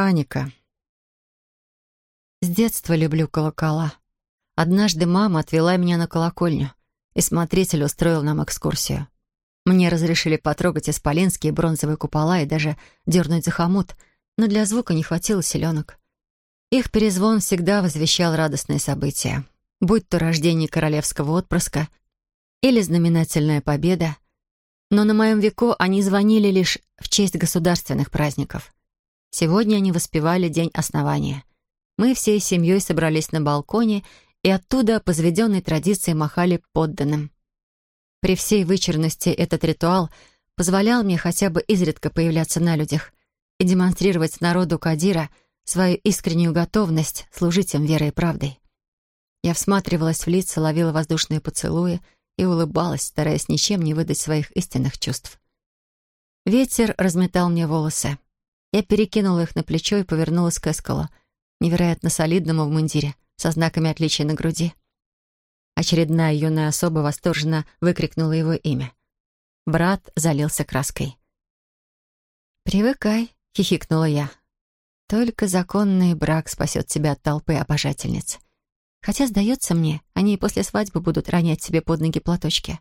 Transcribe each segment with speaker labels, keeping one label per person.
Speaker 1: Аника. С детства люблю колокола. Однажды мама отвела меня на колокольню, и смотритель устроил нам экскурсию. Мне разрешили потрогать исполинские бронзовые купола и даже дернуть за хомут, но для звука не хватило селенок. Их перезвон всегда возвещал радостные события, будь то рождение королевского отпрыска или знаменательная победа, но на моем веку они звонили лишь в честь государственных праздников. Сегодня они воспевали День основания. Мы всей семьей собрались на балконе и оттуда по заведенной традиции махали подданным. При всей вычурности этот ритуал позволял мне хотя бы изредка появляться на людях и демонстрировать народу Кадира свою искреннюю готовность служить им верой и правдой. Я всматривалась в лица, ловила воздушные поцелуи и улыбалась, стараясь ничем не выдать своих истинных чувств. Ветер разметал мне волосы. Я перекинула их на плечо и повернулась к Эскалу, невероятно солидному в мундире, со знаками отличия на груди. Очередная юная особа восторженно выкрикнула его имя. Брат залился краской. «Привыкай», — хихикнула я. «Только законный брак спасет тебя от толпы обожательниц. Хотя, сдается мне, они и после свадьбы будут ронять себе под ноги платочки.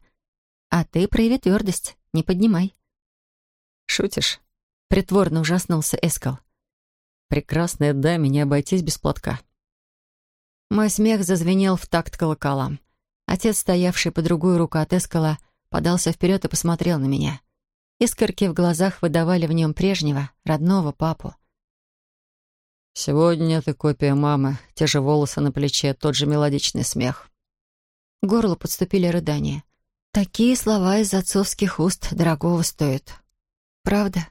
Speaker 1: А ты прояви твердость, не поднимай».
Speaker 2: «Шутишь?»
Speaker 1: — притворно ужаснулся Эскал.
Speaker 2: «Прекрасная даме не обойтись без платка».
Speaker 1: Мой смех зазвенел в такт колоколам. Отец, стоявший по другую руку от Эскала, подался вперед и посмотрел на меня. Искорки в глазах выдавали в нем прежнего, родного папу.
Speaker 2: «Сегодня ты копия мамы, те же волосы на плече, тот же мелодичный смех».
Speaker 1: К горлу подступили рыдания. Такие слова из отцовских уст дорогого стоят. Правда?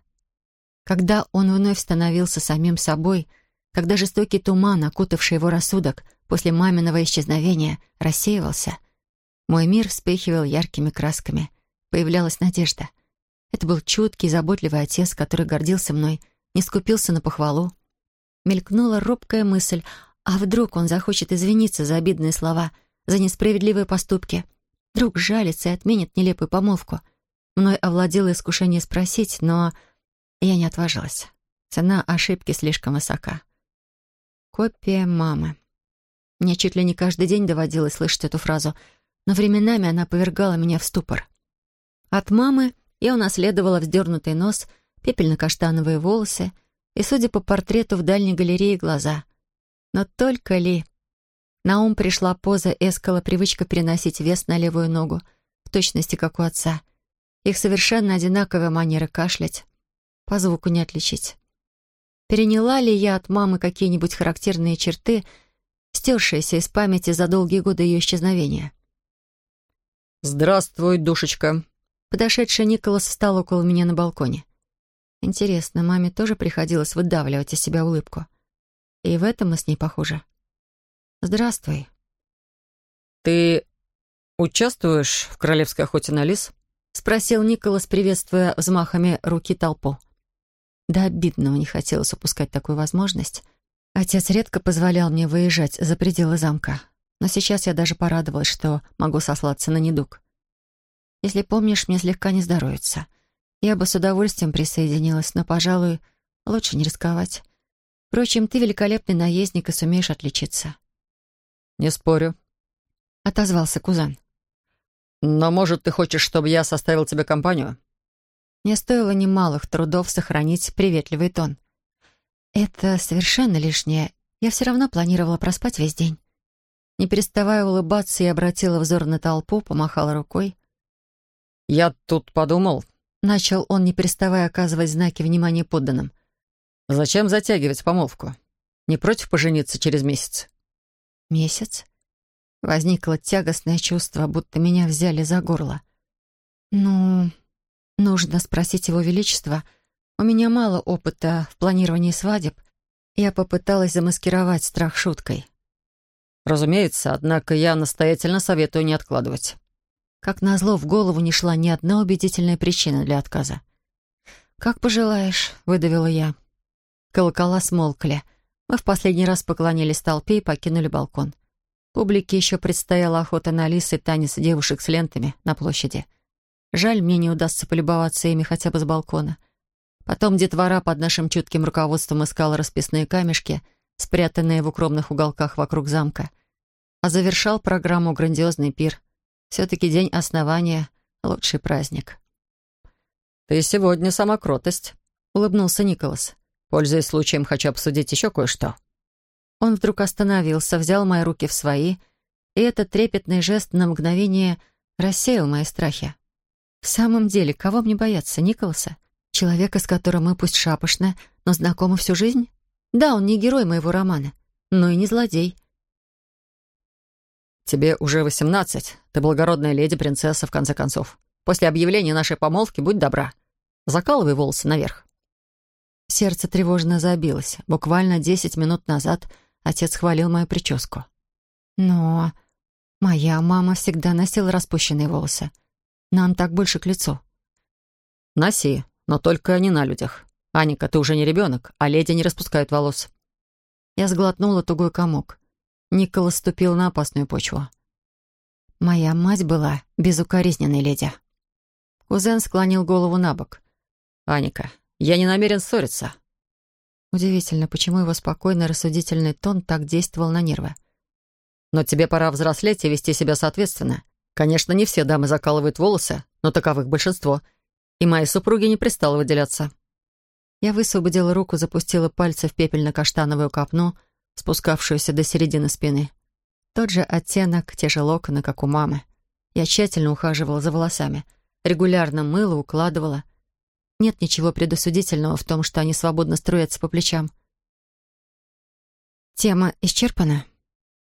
Speaker 1: Когда он вновь становился самим собой, когда жестокий туман, окутавший его рассудок после маминого исчезновения, рассеивался, мой мир вспыхивал яркими красками. Появлялась надежда. Это был чуткий, заботливый отец, который гордился мной, не скупился на похвалу. Мелькнула робкая мысль, а вдруг он захочет извиниться за обидные слова, за несправедливые поступки? Вдруг жалится и отменит нелепую помолвку? Мной овладело искушение спросить, но я не отважилась. Цена ошибки слишком высока. Копия мамы. Мне чуть ли не каждый день доводилось слышать эту фразу, но временами она повергала меня в ступор. От мамы я унаследовала вздернутый нос, пепельно-каштановые волосы и, судя по портрету в дальней галерее, глаза. Но только ли... На ум пришла поза эскала, привычка переносить вес на левую ногу, в точности, как у отца. Их совершенно одинаковая манера кашлять. По звуку не отличить. Переняла ли я от мамы какие-нибудь характерные черты, стершиеся из памяти за долгие годы ее исчезновения?
Speaker 2: «Здравствуй, душечка!»
Speaker 1: Подошедший Николас встал около меня на балконе. Интересно, маме тоже приходилось выдавливать из себя улыбку. И в этом мы с ней похожи. «Здравствуй».
Speaker 2: «Ты участвуешь в королевской охоте на лис?»
Speaker 1: — спросил Николас, приветствуя взмахами руки толпу. До обидного не хотелось упускать такую возможность. Отец редко позволял мне выезжать за пределы замка. Но сейчас я даже порадовалась, что могу сослаться на недуг. Если помнишь, мне слегка не здоровится. Я бы с удовольствием присоединилась, но, пожалуй, лучше не рисковать. Впрочем, ты великолепный наездник и сумеешь отличиться.
Speaker 2: «Не спорю», —
Speaker 1: отозвался Кузан.
Speaker 2: «Но, может, ты хочешь, чтобы я составил тебе компанию?»
Speaker 1: Мне стоило немалых трудов сохранить приветливый тон. Это совершенно лишнее. Я все равно планировала проспать весь день. Не переставая улыбаться, я обратила взор на толпу, помахала рукой.
Speaker 2: «Я тут подумал...»
Speaker 1: Начал он, не переставая оказывать знаки внимания подданным.
Speaker 2: «Зачем затягивать помолвку? Не против пожениться через месяц?»
Speaker 1: «Месяц?» Возникло тягостное чувство, будто меня взяли за горло. «Ну...» Нужно спросить его величество. У меня мало опыта в планировании свадеб. Я попыталась замаскировать страх шуткой.
Speaker 2: Разумеется, однако я настоятельно советую не откладывать.
Speaker 1: Как назло, в голову не шла ни одна убедительная причина для отказа. «Как пожелаешь», — выдавила я. Колокола смолкли. Мы в последний раз поклонились толпе и покинули балкон. Публике еще предстояла охота на лис и танец девушек с лентами на площади. Жаль, мне не удастся полюбоваться ими хотя бы с балкона. Потом детвора под нашим чутким руководством искала расписные камешки, спрятанные в укромных уголках вокруг замка. А завершал программу грандиозный пир. Все-таки день основания — лучший праздник.
Speaker 2: «Ты сегодня сама кротость», — улыбнулся Николас. «Пользуясь случаем, хочу обсудить еще кое-что».
Speaker 1: Он вдруг остановился, взял мои руки в свои, и этот трепетный жест на мгновение рассеял мои страхи. В самом деле, кого мне бояться, Николаса? Человека, с которым мы пусть шапошно, но знакомы всю жизнь? Да, он не герой моего романа, но и не злодей.
Speaker 2: «Тебе уже восемнадцать. Ты благородная леди-принцесса, в конце концов. После объявления нашей помолвки будь добра. Закалывай волосы наверх».
Speaker 1: Сердце тревожно забилось. Буквально десять минут назад отец хвалил мою прическу. Но моя мама всегда носила распущенные волосы. Нам так больше к лицу.
Speaker 2: «Носи, но только не на людях. Аника, ты уже не ребенок, а леди не распускают волос».
Speaker 1: Я сглотнула тугой комок. Николас ступил на опасную почву. Моя мать была безукоризненной леди. Кузен склонил голову на бок.
Speaker 2: «Аника, я не намерен ссориться».
Speaker 1: Удивительно, почему его спокойный рассудительный тон так действовал на нервы.
Speaker 2: «Но тебе пора взрослеть и вести себя соответственно. Конечно, не все дамы закалывают волосы, но таковых большинство. И моей супруге не пристало выделяться».
Speaker 1: Я высвободила руку, запустила пальцы в пепельно-каштановую копну, спускавшуюся до середины спины. Тот же оттенок, те же локоны, как у мамы. Я тщательно ухаживала за волосами, регулярно мыла, укладывала. Нет ничего предосудительного в том, что они свободно струятся по плечам. Тема исчерпана?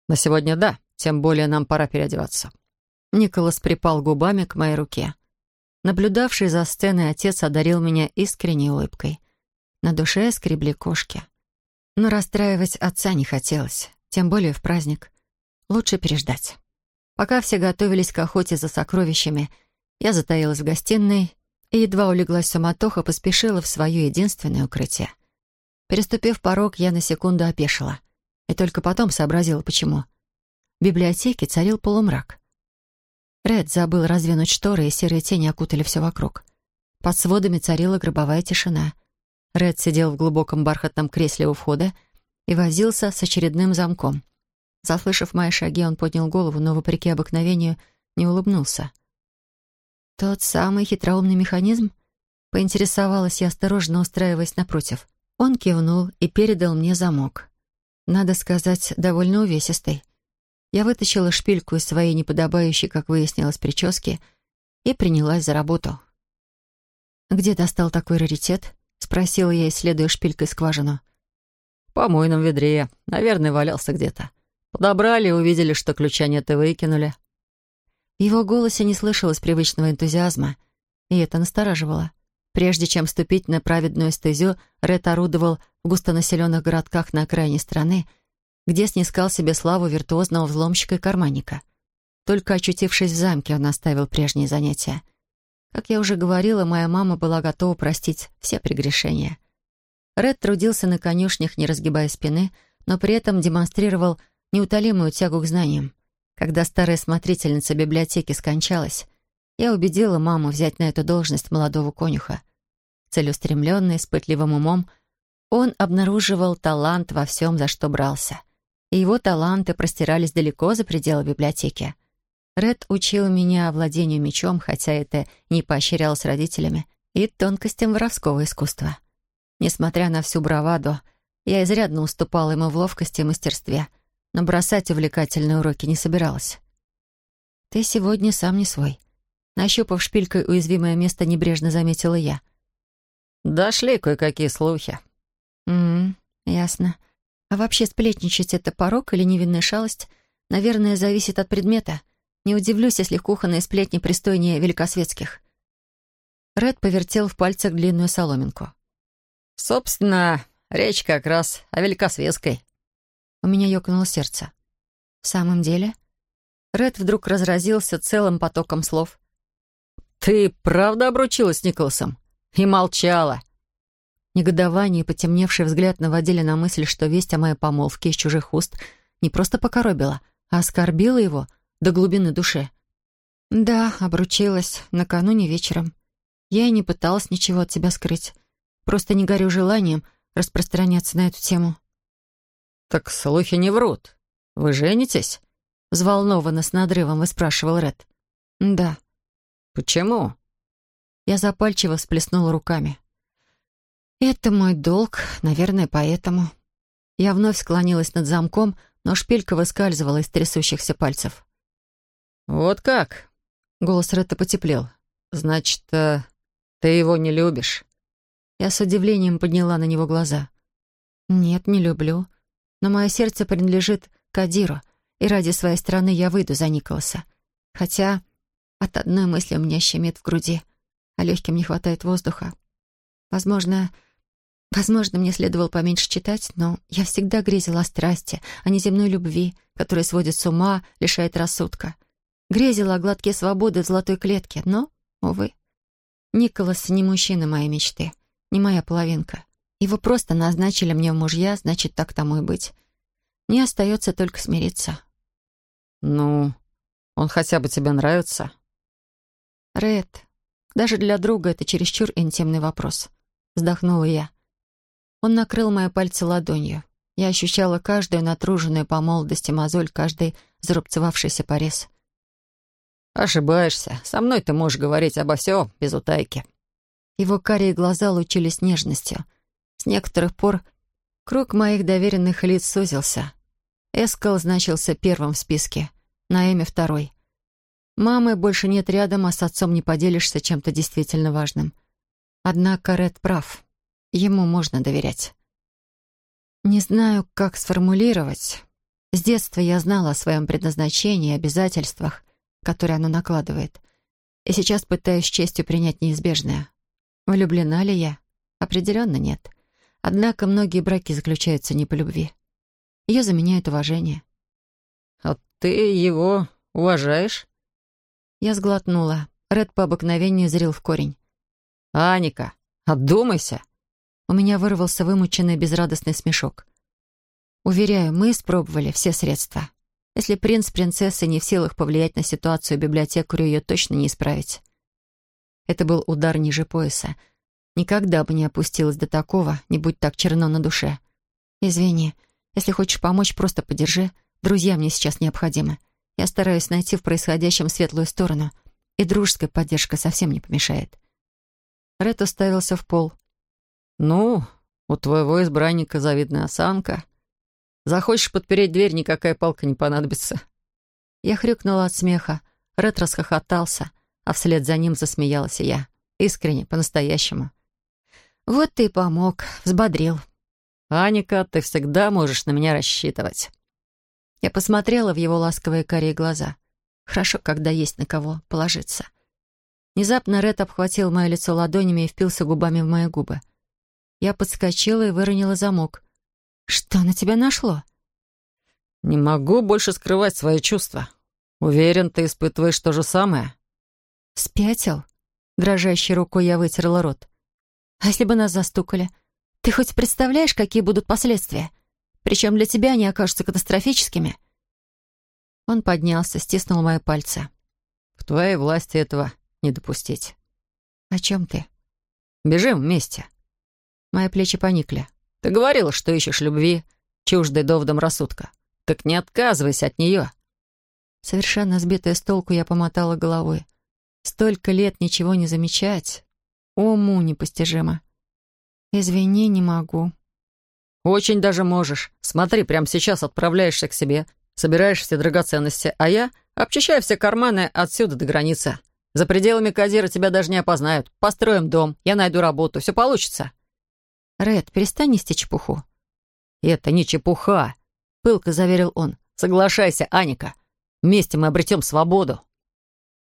Speaker 2: На сегодня да, тем более нам пора переодеваться.
Speaker 1: Николас припал губами к моей руке. Наблюдавший за сценой отец одарил меня искренней улыбкой. На душе скребли кошки. Но расстраивать отца не хотелось, тем более в праздник. Лучше переждать. Пока все готовились к охоте за сокровищами, я затаилась в гостиной и едва улеглась суматоха, поспешила в свое единственное укрытие. Переступив порог, я на секунду опешила. И только потом сообразила, почему. В библиотеке царил полумрак. Ред забыл раздвинуть шторы, и серые тени окутали все вокруг. Под сводами царила гробовая тишина. Ред сидел в глубоком бархатном кресле у входа и возился с очередным замком. Заслышав мои шаги, он поднял голову, но, вопреки обыкновению, не улыбнулся. «Тот самый хитроумный механизм?» Поинтересовалась я, осторожно устраиваясь напротив. Он кивнул и передал мне замок. Надо сказать, довольно увесистый. Я вытащила шпильку из своей неподобающей, как выяснилось, прически и принялась за работу. «Где достал такой раритет?» — спросила я, исследуя шпилькой скважину.
Speaker 2: «В помойном ведре. Наверное, валялся где-то. Подобрали, увидели, что ключа нет и выкинули».
Speaker 1: В его голосе не слышалось привычного энтузиазма, и это настораживало. Прежде чем ступить на праведную стезю, Ред орудовал в густонаселенных городках на окраине страны, где снискал себе славу виртуозного взломщика и карманника. Только очутившись в замке, он оставил прежние занятия. Как я уже говорила, моя мама была готова простить все прегрешения. Ред трудился на конюшнях, не разгибая спины, но при этом демонстрировал неутолимую тягу к знаниям. Когда старая смотрительница библиотеки скончалась, я убедила маму взять на эту должность молодого конюха. Целеустремленный, с пытливым умом, он обнаруживал талант во всем, за что брался. И его таланты простирались далеко за пределы библиотеки. Ред учил меня владению мечом, хотя это не поощрялось родителями, и тонкостям воровского искусства. Несмотря на всю браваду, я изрядно уступала ему в ловкости и мастерстве — но бросать увлекательные уроки не собиралась. «Ты сегодня сам не свой». Нащупав шпилькой уязвимое место, небрежно заметила я.
Speaker 2: «Дошли кое-какие слухи».
Speaker 1: «М-м, ясно. А вообще сплетничать — это порог или невинная шалость? Наверное, зависит от предмета. Не удивлюсь, если кухонные сплетни пристойнее великосветских». Ред повертел в пальцах длинную соломинку.
Speaker 2: «Собственно, речь как раз о великосветской».
Speaker 1: У меня ёкнуло сердце. «В самом деле?» Ред вдруг разразился целым потоком слов.
Speaker 2: «Ты правда обручилась с Николасом? И молчала?»
Speaker 1: Негодование и потемневший взгляд наводили на мысль, что весть о моей помолвке из чужих уст не просто покоробила, а оскорбила его до глубины души. «Да, обручилась накануне вечером. Я и не пыталась ничего от тебя скрыть. Просто не горю желанием распространяться на эту тему.
Speaker 2: «Так слухи не врут. Вы женитесь?»
Speaker 1: Взволнованно с надрывом выспрашивал Ред. «Да».
Speaker 2: «Почему?»
Speaker 1: Я запальчиво всплеснула руками. «Это мой долг, наверное, поэтому». Я вновь склонилась над замком, но шпилька выскальзывала из трясущихся пальцев.
Speaker 2: «Вот как?» — голос Ретта потеплел. «Значит, э, ты его не любишь?»
Speaker 1: Я с удивлением подняла на него глаза. «Нет, не люблю. Но мое сердце принадлежит Кадиру, и ради своей страны я выйду за Николаса. Хотя от одной мысли у меня щемит в груди, а легким не хватает воздуха. Возможно, возможно, мне следовало поменьше читать, но я всегда грезила о страсти, о неземной любви, которая сводит с ума, лишает рассудка. Грезила о гладке свободы в золотой клетке, но, увы, Николас не мужчина моей мечты, не моя половинка. Его просто назначили мне в мужья, значит, так тому и быть. Мне остается только смириться.
Speaker 2: «Ну, он хотя бы тебе нравится?»
Speaker 1: «Ред, даже для друга это чересчур интимный вопрос», — вздохнула я. Он накрыл мои пальцы ладонью. Я ощущала каждую натруженную по молодости мозоль, каждый зарубцевавшийся порез.
Speaker 2: «Ошибаешься. Со мной ты можешь говорить обо всем без утайки».
Speaker 1: Его карие глаза лучились нежностью. С некоторых пор круг моих доверенных лиц сузился. Эскал значился первым в списке, Наэми — второй. Мамы больше нет рядом, а с отцом не поделишься чем-то действительно важным. Однако Ред прав. Ему можно доверять. Не знаю, как сформулировать. С детства я знала о своем предназначении и обязательствах, которые оно накладывает. И сейчас пытаюсь честью принять неизбежное. Влюблена ли я? Определенно нет. Однако многие браки заключаются не по любви. Ее заменяет уважение.
Speaker 2: «А ты его уважаешь?»
Speaker 1: Я сглотнула. Ред по обыкновению зрел в корень.
Speaker 2: «Аника, отдумайся!»
Speaker 1: У меня вырвался вымученный безрадостный смешок. Уверяю, мы испробовали все средства. Если принц с принцессой не в силах повлиять на ситуацию библиотекарю, ее точно не исправить. Это был удар ниже пояса. Никогда бы не опустилась до такого, не будь так черно на душе. Извини, если хочешь помочь, просто подержи. Друзья мне сейчас необходимы. Я стараюсь найти в происходящем светлую сторону, и дружеская поддержка совсем не помешает. Ред уставился в пол.
Speaker 2: «Ну, у твоего избранника завидная осанка», Захочешь подпереть дверь, никакая палка не понадобится».
Speaker 1: Я хрюкнула от смеха. Ред расхохотался, а вслед за ним засмеялась и я. Искренне, по-настоящему. «Вот ты и помог, взбодрил».
Speaker 2: «Аника, ты всегда можешь на меня рассчитывать».
Speaker 1: Я посмотрела в его ласковые карие глаза. Хорошо, когда есть на кого положиться. Внезапно Ред обхватил мое лицо ладонями и впился губами в мои губы. Я подскочила и выронила замок. «Что на тебя нашло?»
Speaker 2: «Не могу больше скрывать свои чувства. Уверен, ты испытываешь то же самое».
Speaker 1: «Спятил?» Дрожащей рукой я вытерла рот. «А если бы нас застукали? Ты хоть представляешь, какие будут последствия? Причем для тебя они окажутся катастрофическими?» Он поднялся, стиснул мои пальцы.
Speaker 2: «В твоей власти этого не допустить».
Speaker 1: «О чем ты?»
Speaker 2: «Бежим вместе».
Speaker 1: Мои плечи поникли.
Speaker 2: Ты говорила, что ищешь любви, чуждой доводом рассудка. Так не отказывайся от нее».
Speaker 1: Совершенно сбитая с толку, я помотала головой. Столько лет ничего не замечать. Уму непостижимо. Извини, не могу.
Speaker 2: Очень даже можешь. Смотри, прямо сейчас отправляешься к себе, собираешь все драгоценности, а я обчищаю все карманы отсюда до границы. За пределами Казира тебя даже не опознают. Построим дом, я найду работу, все получится.
Speaker 1: «Ред, перестань нести чепуху».
Speaker 2: «Это не чепуха», — пылко заверил он. «Соглашайся, Аника. Вместе мы обретем свободу».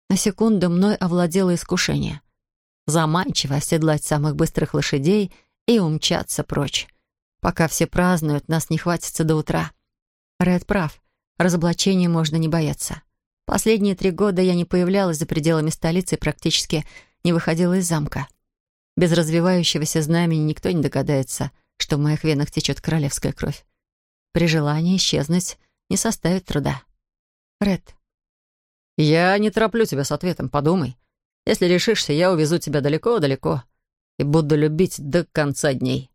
Speaker 1: На секунду мной овладело искушение. Заманчиво оседлать самых быстрых лошадей и умчаться прочь. Пока все празднуют, нас не хватится до утра. Ред прав. Разоблачения можно не бояться. Последние три года я не появлялась за пределами столицы и практически не выходила из замка. Без развивающегося знамени никто не догадается, что в моих венах течет королевская кровь. При желании исчезнуть не составит труда. Ред.
Speaker 2: «Я не тороплю тебя с ответом, подумай. Если решишься, я увезу тебя далеко-далеко. и буду любить до конца дней».